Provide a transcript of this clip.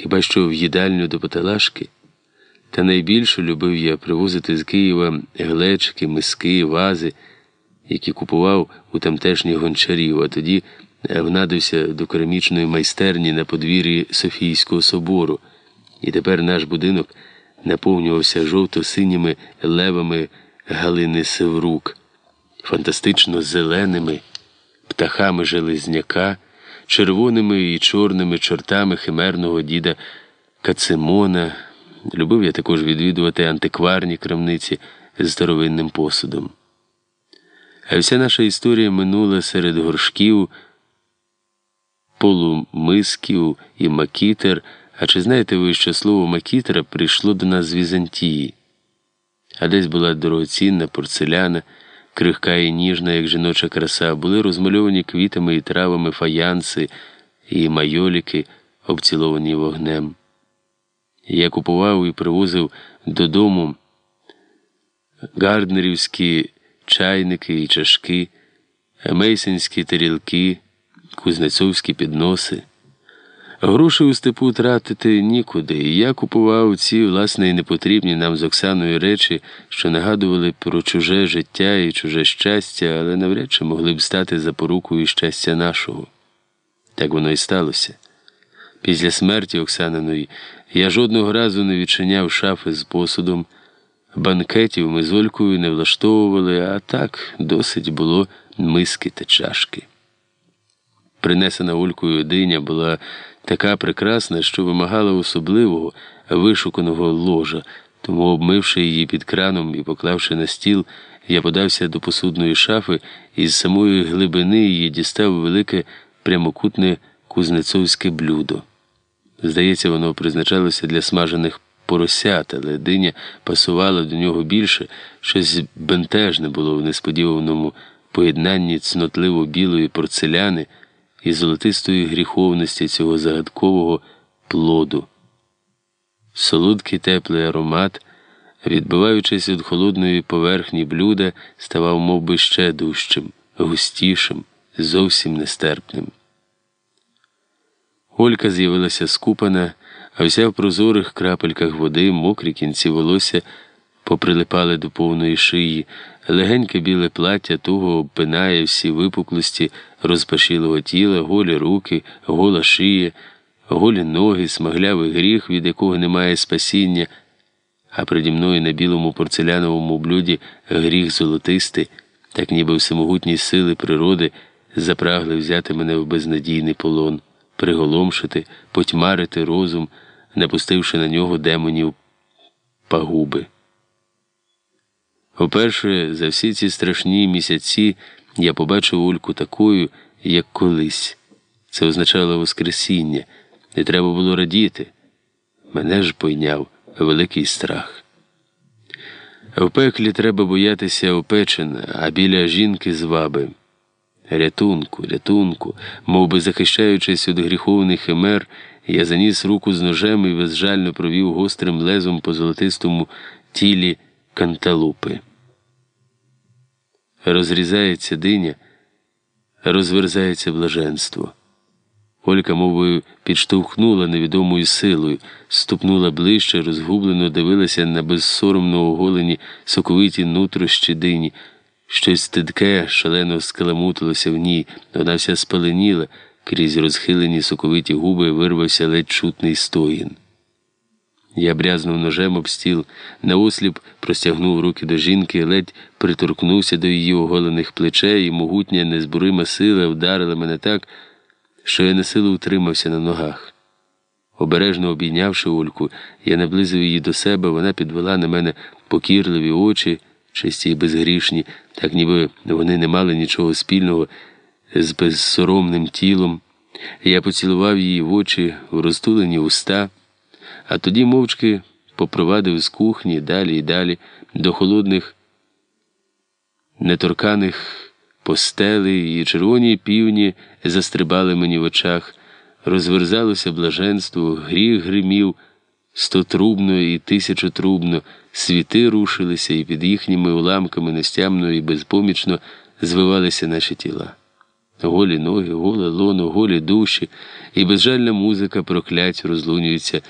хіба що в їдальню до Поталашки. Та найбільше любив я привозити з Києва глечики, миски, вази, які купував у тамтешніх гончарів, а тоді внадився до керамічної майстерні на подвір'ї Софійського собору, і тепер наш будинок наповнювався жовто-синіми левами Галини Севрук, фантастично зеленими птахами железняка, червоними і чорними чортами химерного діда Кацимона. Любив я також відвідувати антикварні крамниці з старовинним посудом. А вся наша історія минула серед горшків, полумисків і макітер. А чи знаєте ви, що слово макітера прийшло до нас з Візантії? А десь була дорогоцінна порцеляна, крихка і ніжна, як жіноча краса, були розмальовані квітами і травами фаянси і майоліки, обціловані вогнем. Я купував і привозив додому гарднерівські чайники і чашки, мейсинські тарілки, кузнецовські підноси. Грошей у степу тратити нікуди, і я купував ці, власне, і непотрібні нам з Оксаною речі, що нагадували про чуже життя і чуже щастя, але навряд чи могли б стати запорукою щастя нашого. Так воно і сталося. Після смерті Оксаниної я жодного разу не відчиняв шафи з посудом, банкетів ми з Олькою не влаштовували, а так досить було миски та чашки. Принесена Олькою диня була така прекрасна, що вимагала особливого вишуканого ложа, тому, обмивши її під краном і поклавши на стіл, я подався до посудної шафи і з самої глибини її дістав велике прямокутне кузнецовське блюдо. Здається, воно призначалося для смажених поросят, але диня пасувала до нього більше, щось бентежне було в несподіваному поєднанні цнотливо білої порцеляни і золотистої гріховності цього загадкового плоду. Солодкий теплий аромат, відбиваючись від холодної поверхні блюда, ставав мов би, ще дужчим, густішим, зовсім нестерпним. Олька з'явилася скупана, а вся в прозорих крапельках води, мокрі кінці волосся поприлипали до повної шиї, легеньке біле плаття туго обпинає всі випуклості розпашілого тіла, голі руки, гола шия, голі ноги, смаглявий гріх, від якого немає спасіння, а переді мною на білому порцеляновому блюді гріх золотистий, так ніби всемогутні сили природи запрагли взяти мене в безнадійний полон приголомшити, потьмарити розум, напустивши на нього демонів пагуби. Вперше за всі ці страшні місяці я побачив Ольку такою, як колись. Це означало Воскресіння, не треба було радіти. Мене ж пойняв великий страх. В пеклі треба боятися опечена, а біля жінки зваби. Рятунку, рятунку, мов би захищаючись від гріховних химер, я заніс руку з ножем і безжально провів гострим лезом по золотистому тілі канталупи. Розрізається диня, розверзається блаженство. Олька, мовою, підштовхнула невідомою силою, ступнула ближче, розгублено дивилася на безсоромно оголені соковиті нутрощі дині. Щось стидке, шалено скаламутилося в ній, вона вся спаленіла, крізь розхилені соковиті губи вирвався ледь чутний стоїн. Я брязнув ножем об стіл, наосліп простягнув руки до жінки, ледь приторкнувся до її оголених плечей, і могутня незборима сила вдарила мене так, що я на силу утримався на ногах. Обережно обійнявши Ольку, я наблизив її до себе, вона підвела на мене покірливі очі чисті і безгрішні, так ніби вони не мали нічого спільного з безсоромним тілом. Я поцілував її в очі, в розтулені уста, а тоді мовчки попровадив з кухні далі і далі до холодних, неторканих постелей і червоні півні застрибали мені в очах, розверзалося блаженство, гріх гримів стотрубно і тисячотрубно, світи рушилися, і під їхніми уламками нестямно і безпомічно звивалися наші тіла. Голі ноги, голе лоно, голі душі, і безжальна музика проклять розлунюється